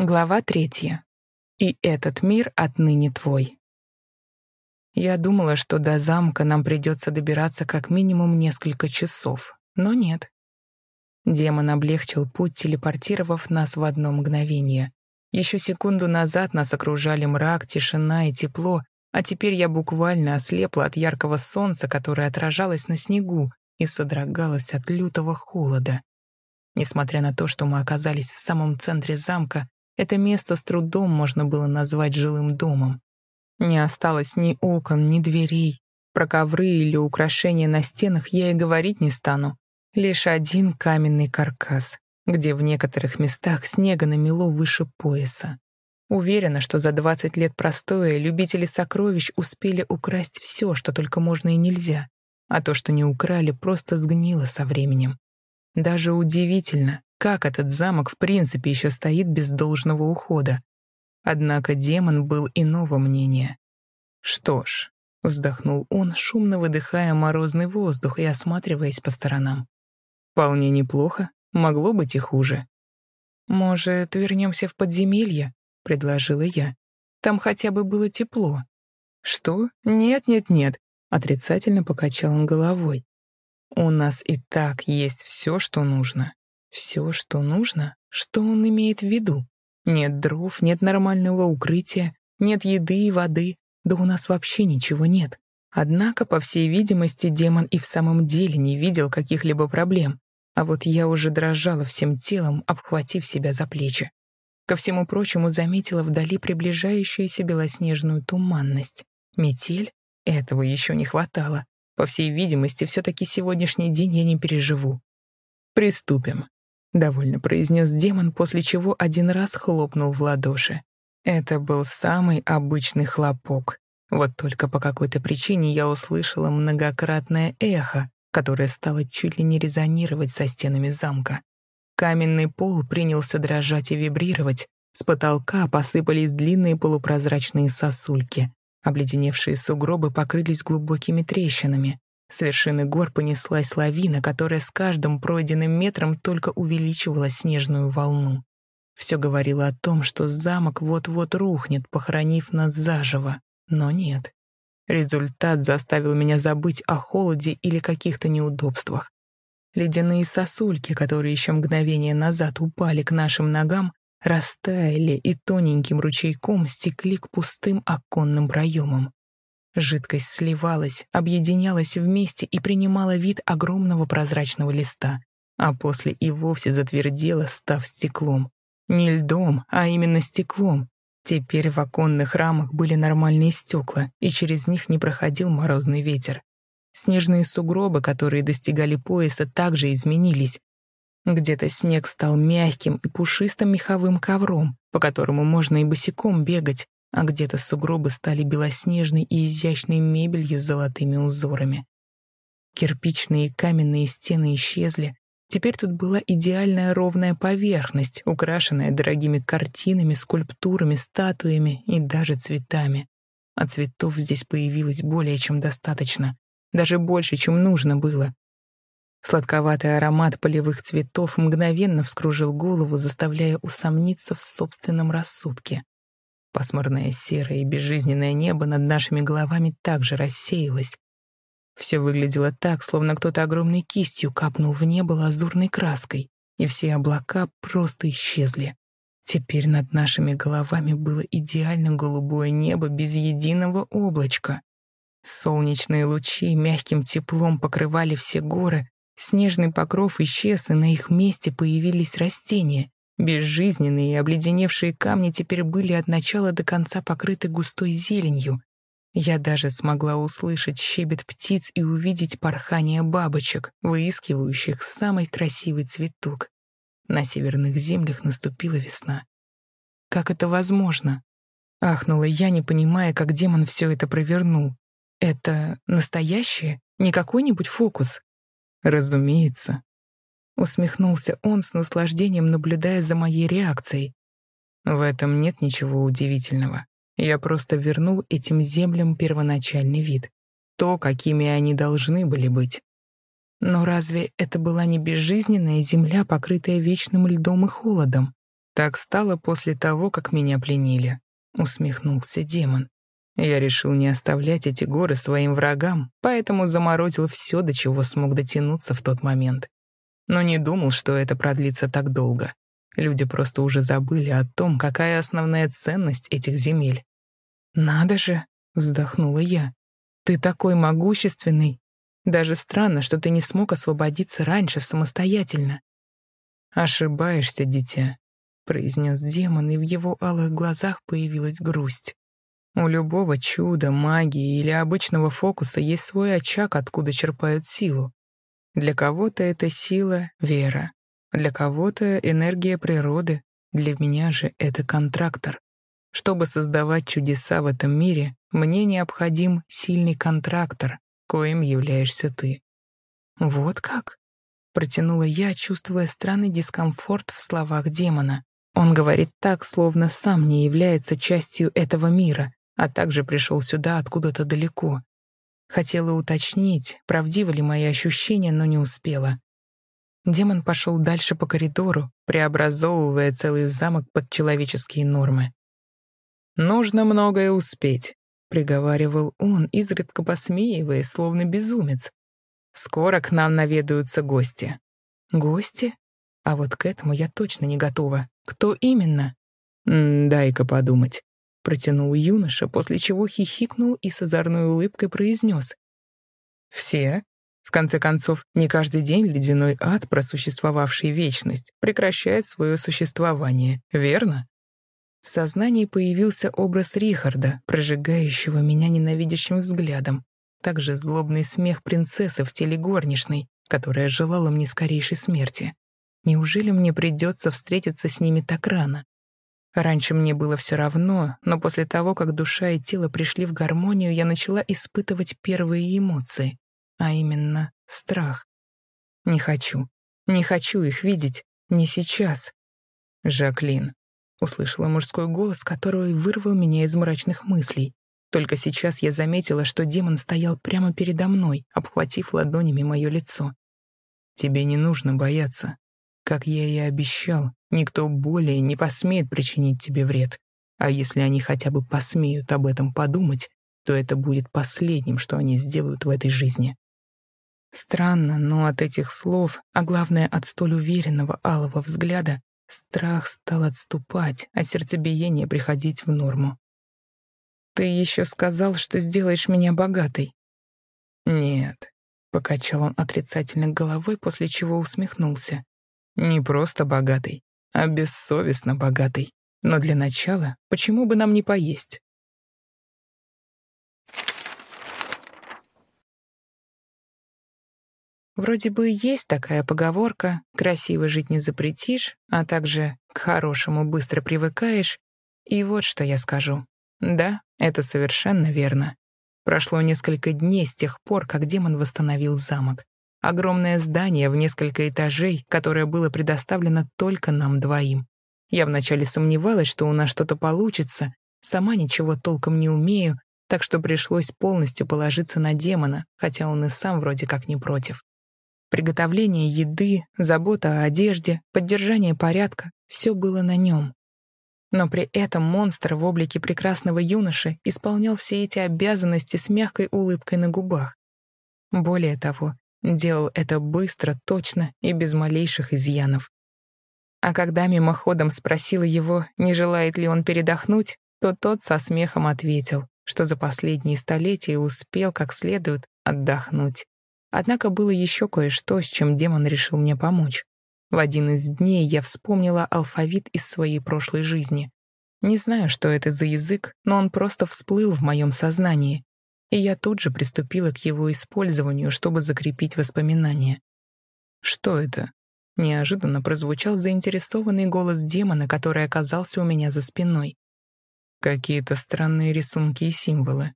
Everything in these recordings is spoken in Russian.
Глава третья. И этот мир отныне твой. Я думала, что до замка нам придется добираться как минимум несколько часов, но нет. Демон облегчил путь, телепортировав нас в одно мгновение. Еще секунду назад нас окружали мрак, тишина и тепло, а теперь я буквально ослепла от яркого солнца, которое отражалось на снегу и содрогалось от лютого холода. Несмотря на то, что мы оказались в самом центре замка, это место с трудом можно было назвать жилым домом. Не осталось ни окон, ни дверей. Про ковры или украшения на стенах я и говорить не стану. Лишь один каменный каркас, где в некоторых местах снега намело выше пояса. Уверена, что за 20 лет простоя любители сокровищ успели украсть все, что только можно и нельзя, а то, что не украли, просто сгнило со временем. Даже удивительно, как этот замок в принципе еще стоит без должного ухода? Однако демон был иного мнения. «Что ж», — вздохнул он, шумно выдыхая морозный воздух и осматриваясь по сторонам. «Вполне неплохо, могло быть и хуже». «Может, вернемся в подземелье?» — предложила я. «Там хотя бы было тепло». «Что? Нет-нет-нет», — отрицательно покачал он головой. «У нас и так есть все, что нужно. Все, что нужно? Что он имеет в виду? Нет дров, нет нормального укрытия, нет еды и воды, да у нас вообще ничего нет. Однако, по всей видимости, демон и в самом деле не видел каких-либо проблем, а вот я уже дрожала всем телом, обхватив себя за плечи. Ко всему прочему, заметила вдали приближающуюся белоснежную туманность. Метель? Этого еще не хватало. По всей видимости, все-таки сегодняшний день я не переживу. Приступим. — довольно произнес демон, после чего один раз хлопнул в ладоши. Это был самый обычный хлопок. Вот только по какой-то причине я услышала многократное эхо, которое стало чуть ли не резонировать со стенами замка. Каменный пол принялся дрожать и вибрировать, с потолка посыпались длинные полупрозрачные сосульки. Обледеневшие сугробы покрылись глубокими трещинами. С вершины гор понеслась лавина, которая с каждым пройденным метром только увеличивала снежную волну. Все говорило о том, что замок вот-вот рухнет, похоронив нас заживо. Но нет. Результат заставил меня забыть о холоде или каких-то неудобствах. Ледяные сосульки, которые еще мгновение назад упали к нашим ногам, растаяли и тоненьким ручейком стекли к пустым оконным проемам. Жидкость сливалась, объединялась вместе и принимала вид огромного прозрачного листа, а после и вовсе затвердела, став стеклом. Не льдом, а именно стеклом. Теперь в оконных рамах были нормальные стекла, и через них не проходил морозный ветер. Снежные сугробы, которые достигали пояса, также изменились. Где-то снег стал мягким и пушистым меховым ковром, по которому можно и босиком бегать, а где-то сугробы стали белоснежной и изящной мебелью с золотыми узорами. Кирпичные и каменные стены исчезли, теперь тут была идеальная ровная поверхность, украшенная дорогими картинами, скульптурами, статуями и даже цветами. А цветов здесь появилось более чем достаточно, даже больше, чем нужно было. Сладковатый аромат полевых цветов мгновенно вскружил голову, заставляя усомниться в собственном рассудке. Пасмурное серое и безжизненное небо над нашими головами также рассеялось. Все выглядело так, словно кто-то огромной кистью капнул в небо лазурной краской, и все облака просто исчезли. Теперь над нашими головами было идеально голубое небо без единого облачка. Солнечные лучи мягким теплом покрывали все горы, снежный покров исчез, и на их месте появились растения, Безжизненные и обледеневшие камни теперь были от начала до конца покрыты густой зеленью. Я даже смогла услышать щебет птиц и увидеть порхание бабочек, выискивающих самый красивый цветок. На северных землях наступила весна. Как это возможно? Ахнула я, не понимая, как демон все это провернул. Это настоящее? Не какой-нибудь фокус? Разумеется, Усмехнулся он с наслаждением, наблюдая за моей реакцией. В этом нет ничего удивительного. Я просто вернул этим землям первоначальный вид. То, какими они должны были быть. Но разве это была не безжизненная земля, покрытая вечным льдом и холодом? Так стало после того, как меня пленили, усмехнулся демон. Я решил не оставлять эти горы своим врагам, поэтому заморозил все, до чего смог дотянуться в тот момент. Но не думал, что это продлится так долго. Люди просто уже забыли о том, какая основная ценность этих земель. «Надо же!» — вздохнула я. «Ты такой могущественный! Даже странно, что ты не смог освободиться раньше самостоятельно». «Ошибаешься, дитя», — произнес демон, и в его алых глазах появилась грусть. У любого чуда, магии или обычного фокуса есть свой очаг, откуда черпают силу. Для кого-то это сила — вера, для кого-то — энергия природы, для меня же это контрактор. Чтобы создавать чудеса в этом мире, мне необходим сильный контрактор, коим являешься ты. Вот как? Протянула я, чувствуя странный дискомфорт в словах демона. Он говорит так, словно сам не является частью этого мира, а также пришел сюда откуда-то далеко. Хотела уточнить, правдивы ли мои ощущения, но не успела. Демон пошел дальше по коридору, преобразовывая целый замок под человеческие нормы. «Нужно многое успеть», — приговаривал он, изредка посмеиваясь, словно безумец. «Скоро к нам наведаются гости». «Гости? А вот к этому я точно не готова. Кто именно?» «Дай-ка подумать» протянул юноша, после чего хихикнул и с озорной улыбкой произнес. «Все? В конце концов, не каждый день ледяной ад, просуществовавший вечность, прекращает свое существование, верно?» В сознании появился образ Рихарда, прожигающего меня ненавидящим взглядом, также злобный смех принцессы в теле горничной, которая желала мне скорейшей смерти. Неужели мне придется встретиться с ними так рано? Раньше мне было все равно, но после того, как душа и тело пришли в гармонию, я начала испытывать первые эмоции, а именно страх. Не хочу, не хочу их видеть, не сейчас. «Жаклин», — услышала мужской голос, который вырвал меня из мрачных мыслей. Только сейчас я заметила, что демон стоял прямо передо мной, обхватив ладонями мое лицо. «Тебе не нужно бояться. Как я и обещал, никто более не посмеет причинить тебе вред. А если они хотя бы посмеют об этом подумать, то это будет последним, что они сделают в этой жизни. Странно, но от этих слов, а главное от столь уверенного алого взгляда, страх стал отступать, а сердцебиение приходить в норму. «Ты еще сказал, что сделаешь меня богатой». «Нет», — покачал он отрицательно головой, после чего усмехнулся. Не просто богатый, а бессовестно богатый. Но для начала, почему бы нам не поесть? Вроде бы есть такая поговорка «красиво жить не запретишь», а также «к хорошему быстро привыкаешь». И вот что я скажу. Да, это совершенно верно. Прошло несколько дней с тех пор, как демон восстановил замок. Огромное здание в несколько этажей, которое было предоставлено только нам двоим. Я вначале сомневалась, что у нас что-то получится, сама ничего толком не умею, так что пришлось полностью положиться на демона, хотя он и сам вроде как не против. Приготовление еды, забота о одежде, поддержание порядка — все было на нем. Но при этом монстр в облике прекрасного юноши исполнял все эти обязанности с мягкой улыбкой на губах. Более того, Делал это быстро, точно и без малейших изъянов. А когда мимоходом спросила его, не желает ли он передохнуть, то тот со смехом ответил, что за последние столетия успел как следует отдохнуть. Однако было еще кое-что, с чем демон решил мне помочь. В один из дней я вспомнила алфавит из своей прошлой жизни. Не знаю, что это за язык, но он просто всплыл в моем сознании, и я тут же приступила к его использованию, чтобы закрепить воспоминания. «Что это?» — неожиданно прозвучал заинтересованный голос демона, который оказался у меня за спиной. Какие-то странные рисунки и символы.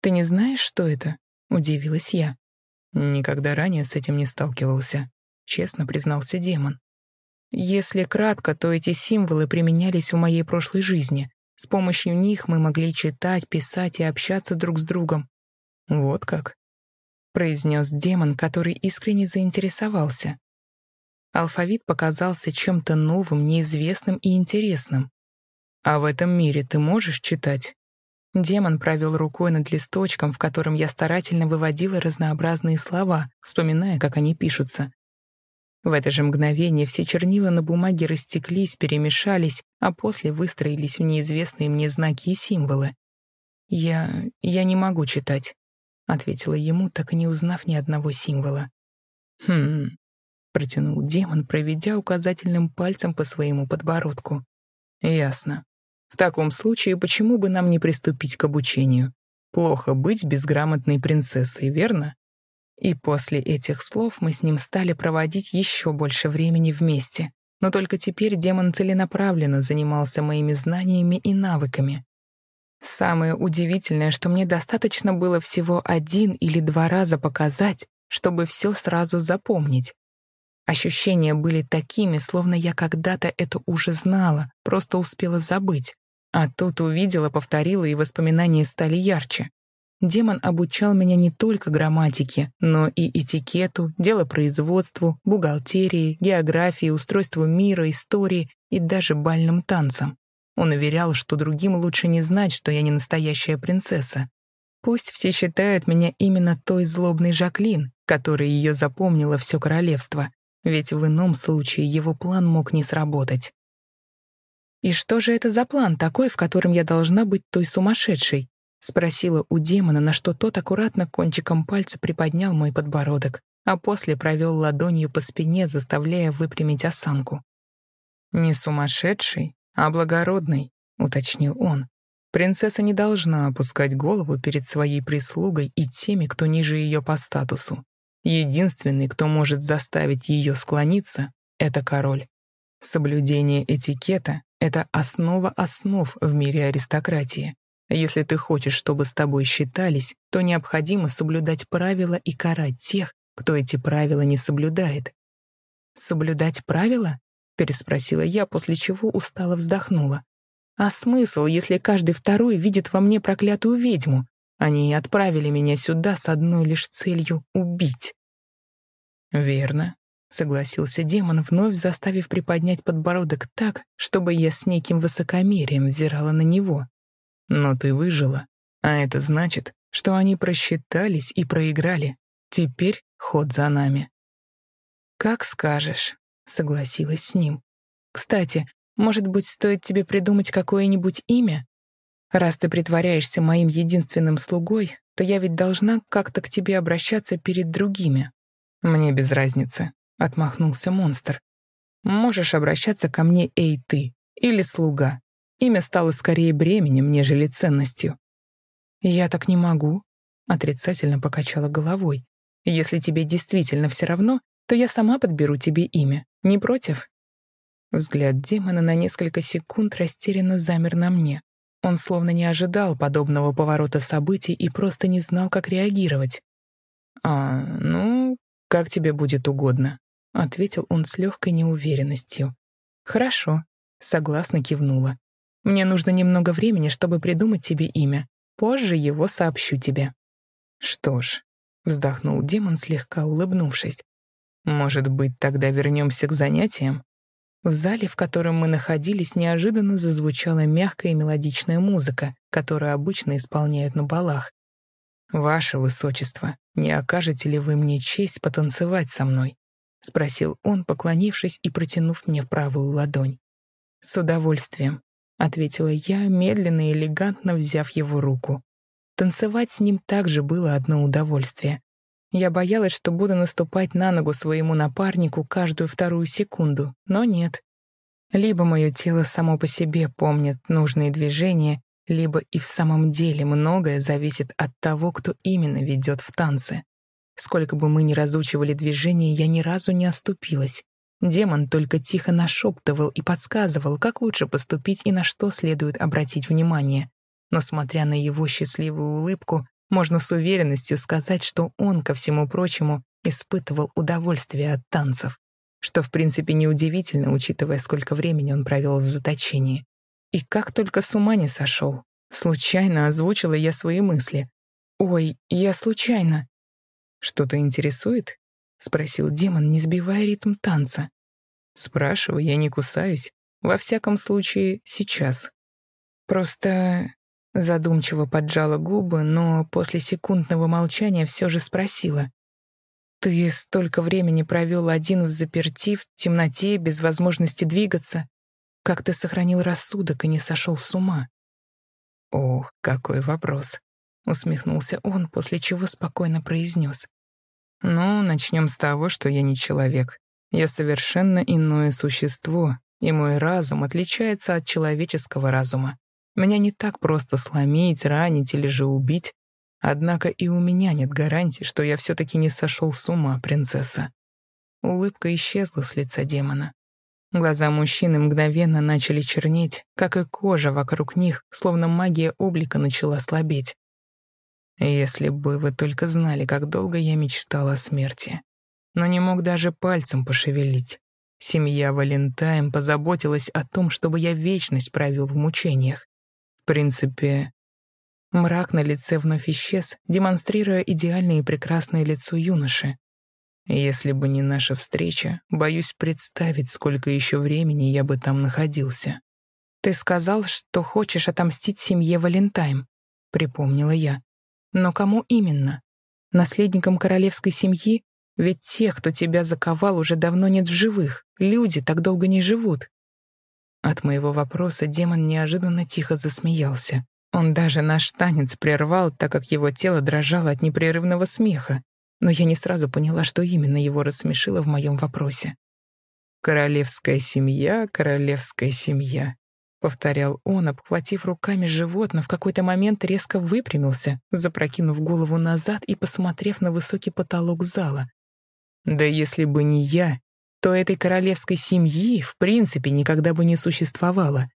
«Ты не знаешь, что это?» — удивилась я. Никогда ранее с этим не сталкивался, честно признался демон. Если кратко, то эти символы применялись в моей прошлой жизни. С помощью них мы могли читать, писать и общаться друг с другом. Вот как, произнес демон, который искренне заинтересовался. Алфавит показался чем-то новым, неизвестным и интересным. «А в этом мире ты можешь читать?» Демон провел рукой над листочком, в котором я старательно выводила разнообразные слова, вспоминая, как они пишутся. В это же мгновение все чернила на бумаге растеклись, перемешались, а после выстроились в неизвестные мне знаки и символы. «Я... я не могу читать», — ответила ему, так и не узнав ни одного символа. «Хм...» — протянул демон, проведя указательным пальцем по своему подбородку. «Ясно. В таком случае, почему бы нам не приступить к обучению? Плохо быть безграмотной принцессой, верно? И после этих слов мы с ним стали проводить еще больше времени вместе. Но только теперь демон целенаправленно занимался моими знаниями и навыками. Самое удивительное, что мне достаточно было всего один или два раза показать, чтобы все сразу запомнить. Ощущения были такими, словно я когда-то это уже знала, просто успела забыть. А тут увидела, повторила, и воспоминания стали ярче. Демон обучал меня не только грамматике, но и этикету, делопроизводству, бухгалтерии, географии, устройству мира, истории и даже бальным танцам. Он уверял, что другим лучше не знать, что я не настоящая принцесса. Пусть все считают меня именно той злобной Жаклин, которая ее запомнила все королевство, ведь в ином случае его план мог не сработать. «И что же это за план такой, в котором я должна быть той сумасшедшей?» — спросила у демона, на что тот аккуратно кончиком пальца приподнял мой подбородок, а после провел ладонью по спине, заставляя выпрямить осанку. «Не сумасшедший, а благородный», — уточнил он. «Принцесса не должна опускать голову перед своей прислугой и теми, кто ниже ее по статусу. Единственный, кто может заставить ее склониться, — это король. Соблюдение этикета — это основа основ в мире аристократии. Если ты хочешь, чтобы с тобой считались, то необходимо соблюдать правила и карать тех, кто эти правила не соблюдает. «Соблюдать правила?» — переспросила я, после чего устало вздохнула. «А смысл, если каждый второй видит во мне проклятую ведьму? Они и отправили меня сюда с одной лишь целью — убить». «Верно», — согласился демон, вновь заставив приподнять подбородок так, чтобы я с неким высокомерием взирала на него. «Но ты выжила, а это значит, что они просчитались и проиграли. Теперь ход за нами». «Как скажешь», — согласилась с ним. «Кстати, может быть, стоит тебе придумать какое-нибудь имя? Раз ты притворяешься моим единственным слугой, то я ведь должна как-то к тебе обращаться перед другими». «Мне без разницы», Отмахнулся монстр. «Можешь обращаться ко мне, эй, ты, или слуга. Имя стало скорее бременем, нежели ценностью». «Я так не могу», — отрицательно покачала головой. «Если тебе действительно все равно, то я сама подберу тебе имя. Не против?» Взгляд демона на несколько секунд растерянно замер на мне. Он словно не ожидал подобного поворота событий и просто не знал, как реагировать. «А, ну, как тебе будет угодно», — ответил он с легкой неуверенностью. «Хорошо», — согласно кивнула. «Мне нужно немного времени, чтобы придумать тебе имя. Позже его сообщу тебе». «Что ж», — вздохнул демон, слегка улыбнувшись. «Может быть, тогда вернемся к занятиям?» В зале, в котором мы находились, неожиданно зазвучала мягкая и мелодичная музыка, которую обычно исполняют на балах. «Ваше Высочество, не окажете ли вы мне честь потанцевать со мной?» — спросил он, поклонившись и протянув мне правую ладонь. «С удовольствием», — ответила я, медленно и элегантно взяв его руку. Танцевать с ним также было одно удовольствие. Я боялась, что буду наступать на ногу своему напарнику каждую вторую секунду, но нет. Либо мое тело само по себе помнит нужные движения, либо и в самом деле многое зависит от того, кто именно ведет в танце. Сколько бы мы ни разучивали движения, я ни разу не оступилась. Демон только тихо нашептывал и подсказывал, как лучше поступить и на что следует обратить внимание. Но, смотря на его счастливую улыбку, можно с уверенностью сказать, что он, ко всему прочему, испытывал удовольствие от танцев. Что, в принципе, неудивительно, учитывая, сколько времени он провел в заточении. И как только с ума не сошел. Случайно озвучила я свои мысли. «Ой, я случайно. «Что-то интересует?» — спросил демон, не сбивая ритм танца. Спрашивай, я не кусаюсь. Во всяком случае, сейчас. Просто задумчиво поджала губы, но после секундного молчания все же спросила. «Ты столько времени провел один в заперти, в темноте, без возможности двигаться. Как ты сохранил рассудок и не сошел с ума?» «Ох, какой вопрос!» — усмехнулся он, после чего спокойно произнес. «Ну, начнем с того, что я не человек. Я совершенно иное существо, и мой разум отличается от человеческого разума. Меня не так просто сломить, ранить или же убить. Однако и у меня нет гарантии, что я все-таки не сошел с ума, принцесса. Улыбка исчезла с лица демона. Глаза мужчины мгновенно начали чернеть, как и кожа вокруг них, словно магия облика начала слабеть. Если бы вы только знали, как долго я мечтал о смерти. Но не мог даже пальцем пошевелить. Семья Валентайн позаботилась о том, чтобы я вечность провел в мучениях. В принципе, мрак на лице вновь исчез, демонстрируя идеальное и прекрасное лицо юноши. Если бы не наша встреча, боюсь представить, сколько еще времени я бы там находился. «Ты сказал, что хочешь отомстить семье Валентайм», — припомнила я. «Но кому именно? Наследникам королевской семьи ведь тех, кто тебя заковал, уже давно нет в живых. Люди так долго не живут. От моего вопроса демон неожиданно тихо засмеялся. Он даже наш танец прервал, так как его тело дрожало от непрерывного смеха. Но я не сразу поняла, что именно его рассмешило в моем вопросе. «Королевская семья, королевская семья», — повторял он, обхватив руками живот, но в какой-то момент резко выпрямился, запрокинув голову назад и посмотрев на высокий потолок зала, да если бы не я, то этой королевской семьи в принципе никогда бы не существовало.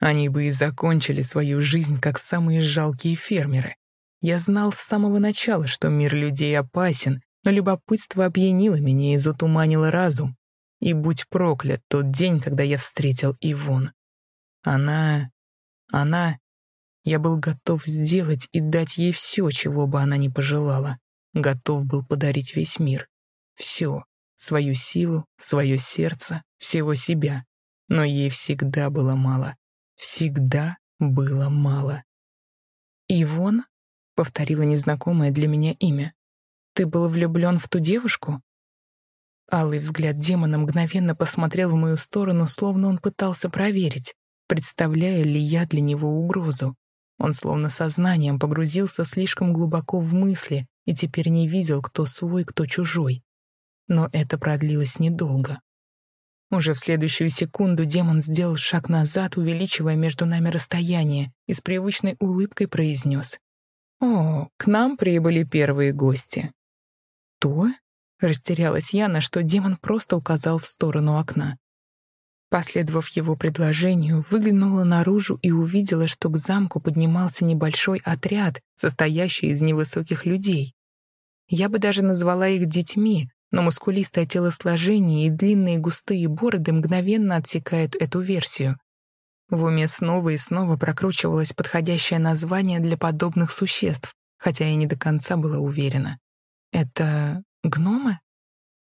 Они бы и закончили свою жизнь как самые жалкие фермеры. Я знал с самого начала, что мир людей опасен, но любопытство опьянило меня и затуманило разум. И будь проклят тот день, когда я встретил Ивон. Она... она... Я был готов сделать и дать ей все, чего бы она ни пожелала. Готов был подарить весь мир. Все. Свою силу, свое сердце, всего себя. Но ей всегда было мало. Всегда было мало. «Ивон?» — повторила незнакомое для меня имя. «Ты был влюблен в ту девушку?» Алый взгляд демона мгновенно посмотрел в мою сторону, словно он пытался проверить, представляю ли я для него угрозу. Он словно сознанием погрузился слишком глубоко в мысли и теперь не видел, кто свой, кто чужой. Но это продлилось недолго. Уже в следующую секунду демон сделал шаг назад, увеличивая между нами расстояние, и с привычной улыбкой произнес. «О, к нам прибыли первые гости». «То?» — растерялась я, на что демон просто указал в сторону окна. Последовав его предложению, выглянула наружу и увидела, что к замку поднимался небольшой отряд, состоящий из невысоких людей. Я бы даже назвала их детьми, но мускулистое телосложение и длинные густые бороды мгновенно отсекают эту версию. В уме снова и снова прокручивалось подходящее название для подобных существ, хотя я не до конца была уверена. «Это гномы?»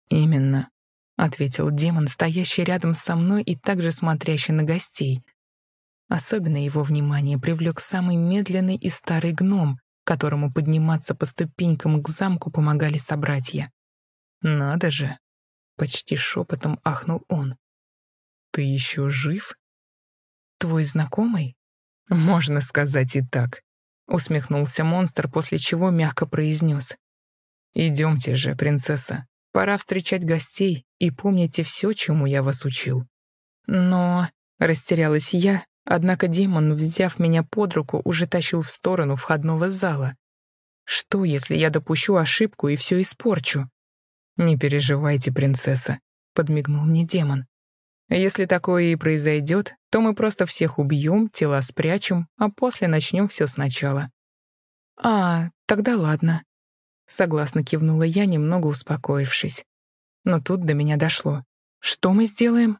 «Именно», — ответил демон, стоящий рядом со мной и также смотрящий на гостей. Особенно его внимание привлек самый медленный и старый гном, которому подниматься по ступенькам к замку помогали собратья. «Надо же!» — почти шепотом ахнул он. «Ты еще жив?» «Твой знакомый?» «Можно сказать и так», — усмехнулся монстр, после чего мягко произнес. «Идемте же, принцесса, пора встречать гостей и помните все, чему я вас учил». «Но...» — растерялась я, однако демон, взяв меня под руку, уже тащил в сторону входного зала. «Что, если я допущу ошибку и все испорчу?» «Не переживайте, принцесса», — подмигнул мне демон. «Если такое и произойдет, то мы просто всех убьем, тела спрячем, а после начнем все сначала». «А, тогда ладно», — согласно кивнула я, немного успокоившись. Но тут до меня дошло. «Что мы сделаем?»